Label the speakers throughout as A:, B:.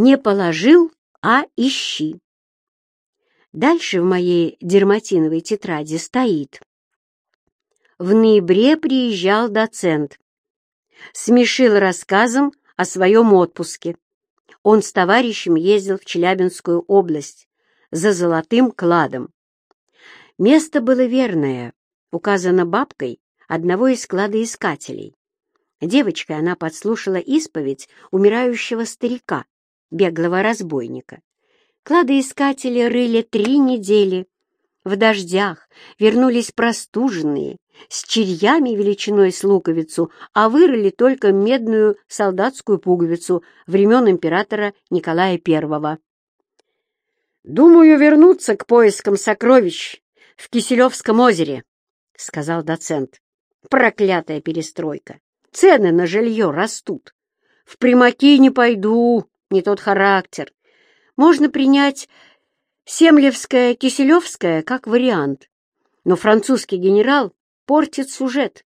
A: Не положил, а ищи. Дальше в моей дерматиновой тетради стоит. В ноябре приезжал доцент. Смешил рассказом о своем отпуске. Он с товарищем ездил в Челябинскую область за золотым кладом. Место было верное, указано бабкой одного из кладоискателей. Девочкой она подслушала исповедь умирающего старика, беглого разбойника. Кладоискатели рыли три недели. В дождях вернулись простуженные, с черьями величиной с луковицу, а вырыли только медную солдатскую пуговицу времен императора Николая I. «Думаю вернуться к поискам сокровищ в Киселевском озере», — сказал доцент. «Проклятая перестройка! Цены на жилье растут. В примаки не пойду, не тот характер. Можно принять Семлевское, Киселевское как вариант. Но французский генерал портит сюжет.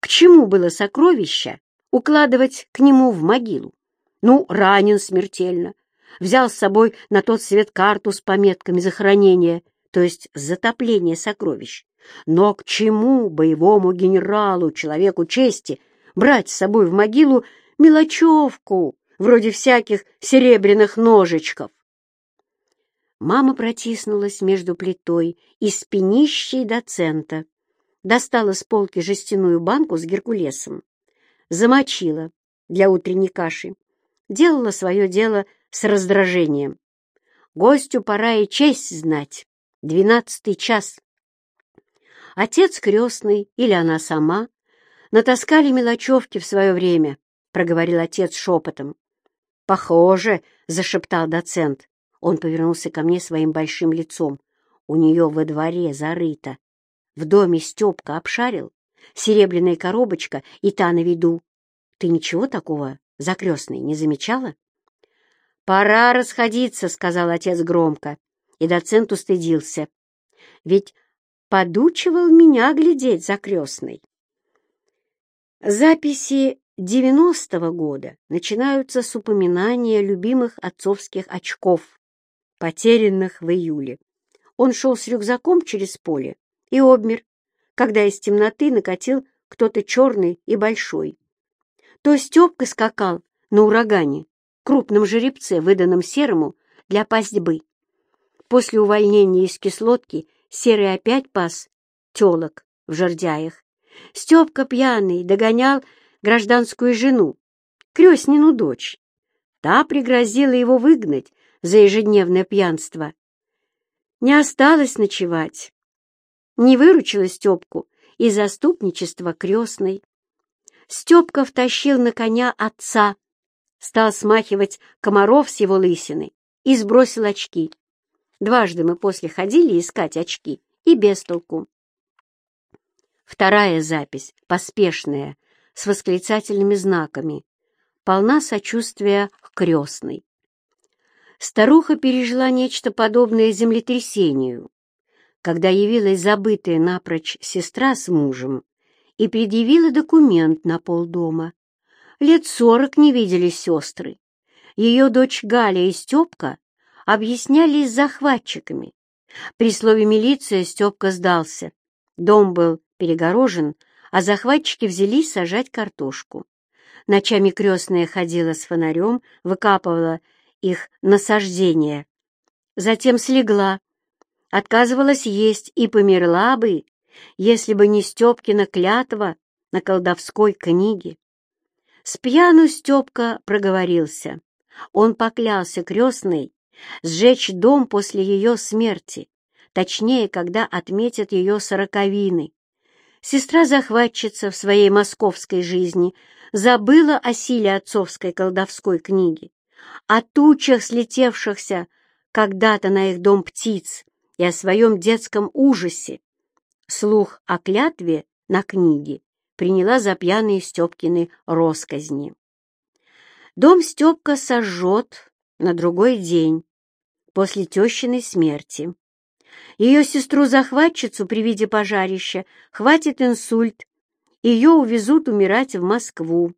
A: К чему было сокровище укладывать к нему в могилу? Ну, ранен смертельно. Взял с собой на тот свет карту с пометками захоронения, то есть затопление сокровищ. Но к чему боевому генералу, человеку чести, брать с собой в могилу мелочевку, вроде всяких серебряных ножичков? Мама протиснулась между плитой и спинищей доцента, достала с полки жестяную банку с геркулесом, замочила для утренней каши, делала свое дело с раздражением. Гостю пора и честь знать. Двенадцатый час. Отец крестный или она сама натаскали мелочевки в свое время, проговорил отец шепотом. Похоже, зашептал доцент. Он повернулся ко мне своим большим лицом. У нее во дворе зарыто. В доме Степка обшарил, серебряная коробочка и та на виду. Ты ничего такого, закрестный, не замечала? «Пора расходиться», — сказал отец громко, и доцент устыдился. «Ведь подучивал меня глядеть закрестный». Записи девяностого года начинаются с упоминания любимых отцовских очков, потерянных в июле. Он шел с рюкзаком через поле и обмер, когда из темноты накатил кто-то черный и большой. То Степка скакал на урагане, крупном жеребце, выданном серому для пастьбы. После увольнения из кислотки серый опять пас телок в жердяях. Степка пьяный догонял гражданскую жену, крестнину дочь. Та пригрозила его выгнать за ежедневное пьянство. Не осталось ночевать. Не выручила Степку и заступничество крестной. Степка втащил на коня отца, стал смахивать комаров с его лысины и сбросил очки. Дважды мы после ходили искать очки, и без толку. Вторая запись, поспешная, с восклицательными знаками, полна сочувствия к крестной. Старуха пережила нечто подобное землетрясению, когда явилась забытая напрочь сестра с мужем и предъявила документ на полдома. Лет сорок не виделись сестры. Ее дочь Галя и Степка объяснялись захватчиками. При слове «милиция» Степка сдался. Дом был перегорожен, а захватчики взялись сажать картошку. Ночами крестная ходила с фонарем, выкапывала их насаждение. Затем слегла, отказывалась есть и померла бы, если бы не Степкина клятва на колдовской книге. С пьяну Степка проговорился. Он поклялся крестной сжечь дом после ее смерти, точнее, когда отметят ее сороковины. Сестра-захватчица в своей московской жизни забыла о силе отцовской колдовской книги, о тучах слетевшихся когда-то на их дом птиц и о своем детском ужасе. Слух о клятве на книге приняла за пьяные Степкины росказни. Дом Степка сожжет на другой день, после тещиной смерти. Ее сестру-захватчицу при виде пожарища хватит инсульт, ее увезут умирать в Москву,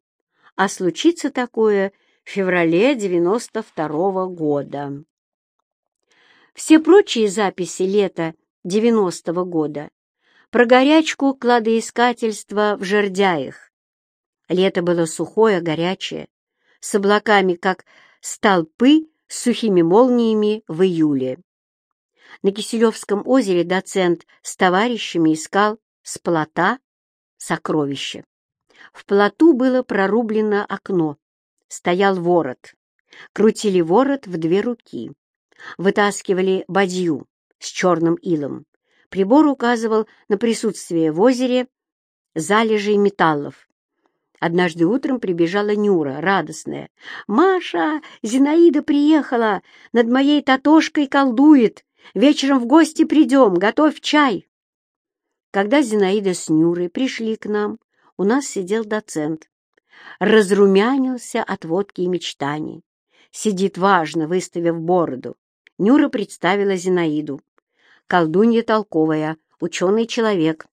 A: а случится такое в феврале 92 года. Все прочие записи лета 90 -го года про горячку кладоискательства в жердяях. Лето было сухое, горячее, с облаками, как столпы с сухими молниями в июле. На Киселевском озере доцент с товарищами искал с плота сокровища. В плоту было прорублено окно, стоял ворот. Крутили ворот в две руки. Вытаскивали бадью с черным илом. Прибор указывал на присутствие в озере залежей металлов. Однажды утром прибежала Нюра, радостная. «Маша, Зинаида приехала, над моей татошкой колдует. Вечером в гости придем, готовь чай». Когда Зинаида с Нюрой пришли к нам, у нас сидел доцент. Разрумянился от водки и мечтаний. Сидит важно, выставив бороду. Нюра представила Зинаиду. Колдунья толковая, ученый человек.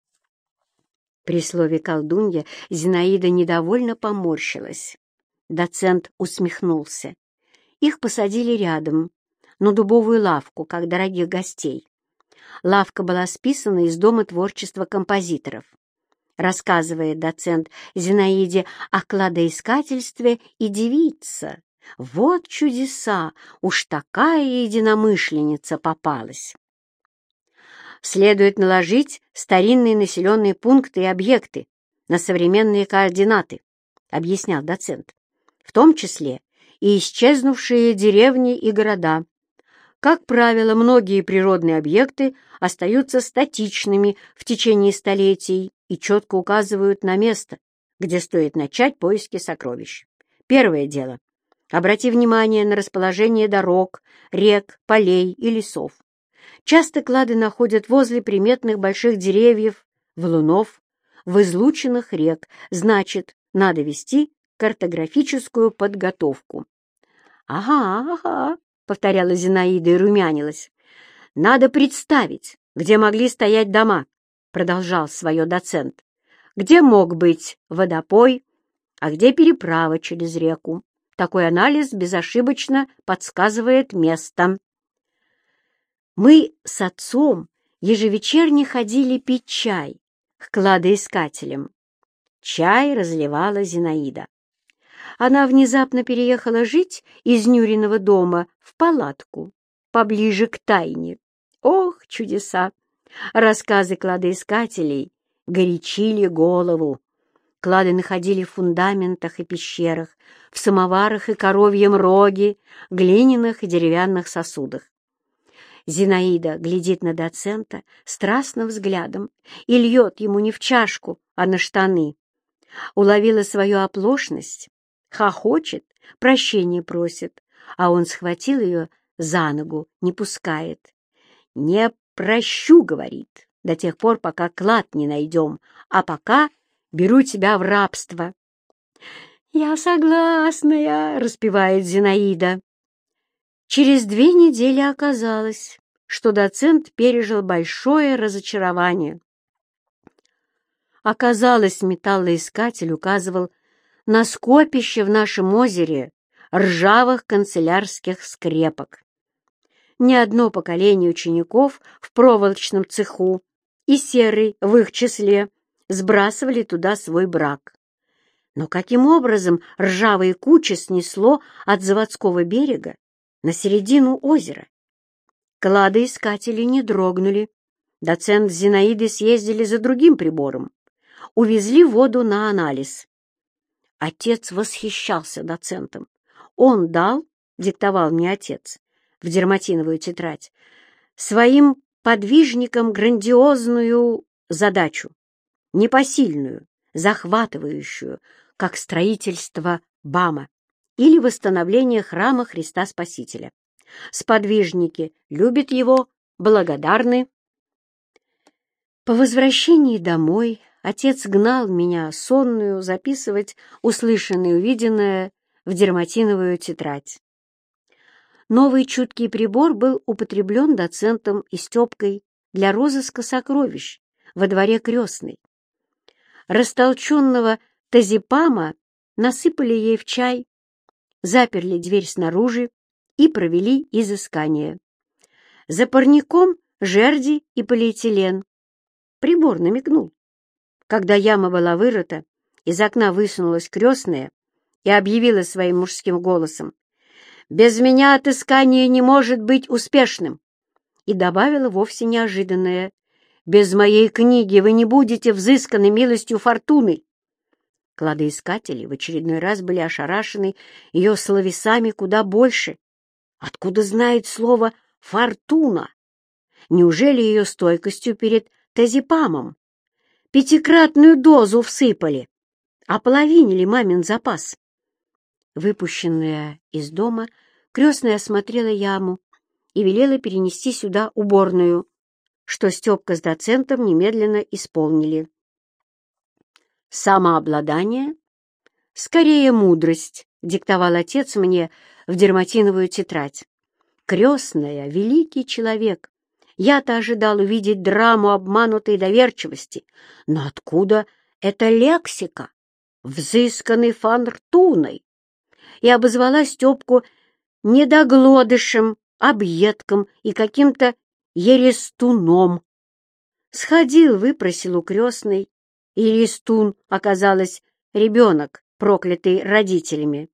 A: При слове «колдунья» Зинаида недовольно поморщилась. Доцент усмехнулся. Их посадили рядом, на дубовую лавку, как дорогих гостей. Лавка была списана из Дома творчества композиторов рассказывает доцент Зинаиде о кладоискательстве и девица. Вот чудеса! Уж такая единомышленница попалась! Следует наложить старинные населенные пункты и объекты на современные координаты, объяснял доцент, в том числе и исчезнувшие деревни и города, как правило, многие природные объекты остаются статичными в течение столетий и четко указывают на место, где стоит начать поиски сокровищ. Первое дело. Обрати внимание на расположение дорог, рек, полей и лесов. Часто клады находят возле приметных больших деревьев, валунов, в излученных рек, значит, надо вести картографическую подготовку. «Ага, ага», — повторяла Зинаида и румянилась. «Надо представить, где могли стоять дома», — продолжал свое доцент. «Где мог быть водопой, а где переправа через реку. Такой анализ безошибочно подсказывает место». Мы с отцом ежевечерне ходили пить чай к кладоискателям. Чай разливала Зинаида она внезапно переехала жить из Нюриного дома в палатку, поближе к тайне. Ох, чудеса! Рассказы кладоискателей горячили голову. Клады находили в фундаментах и пещерах, в самоварах и коровьем роге, глиняных и деревянных сосудах. Зинаида глядит на доцента страстным взглядом и льет ему не в чашку, а на штаны. Уловила свою оплошность хохочет, прощение просит, а он схватил ее за ногу, не пускает. «Не прощу», — говорит, — «до тех пор, пока клад не найдем, а пока беру тебя в рабство». «Я согласная», — распевает Зинаида. Через две недели оказалось, что доцент пережил большое разочарование. Оказалось, металлоискатель указывал на скопище в нашем озере ржавых канцелярских скрепок. Ни одно поколение учеников в проволочном цеху и серый в их числе сбрасывали туда свой брак. Но каким образом ржавые кучи снесло от заводского берега на середину озера? Кладоискатели не дрогнули. Доцент Зинаиды съездили за другим прибором. Увезли воду на анализ. Отец восхищался доцентом. Он дал, диктовал мне отец, в дерматиновую тетрадь, своим подвижникам грандиозную задачу, непосильную, захватывающую, как строительство БАМа или восстановление храма Христа Спасителя. Сподвижники любят его, благодарны. По возвращении домой Отец гнал меня, сонную, записывать услышанное и увиденное в дерматиновую тетрадь. Новый чуткий прибор был употреблен доцентом и Степкой для розыска сокровищ во дворе крестной. Растолченного тазипама насыпали ей в чай. заперли дверь снаружи и провели изыскание. За парником жерди и полиэтилен. Прибор намекнул. Когда яма была вырыта, из окна высунулась крестная и объявила своим мужским голосом, «Без меня отыскание не может быть успешным!» и добавила вовсе неожиданное, «Без моей книги вы не будете взысканы милостью фортуны!» Кладоискатели в очередной раз были ошарашены ее словесами куда больше. Откуда знает слово «фортуна»? Неужели ее стойкостью перед тазипамом? Пятикратную дозу всыпали, ополовинили мамин запас. Выпущенная из дома, крестная осмотрела яму и велела перенести сюда уборную, что Степка с доцентом немедленно исполнили. Самообладание, скорее мудрость, диктовал отец мне в дерматиновую тетрадь. Крестная, великий человек. Я-то ожидал увидеть драму обманутой доверчивости, но откуда эта лексика, взысканной фортуной? И обозвала Степку недоглодышем, объедком и каким-то ерестуном. Сходил, выпросил у крестной, и Ристун оказалась ребенок, проклятый родителями.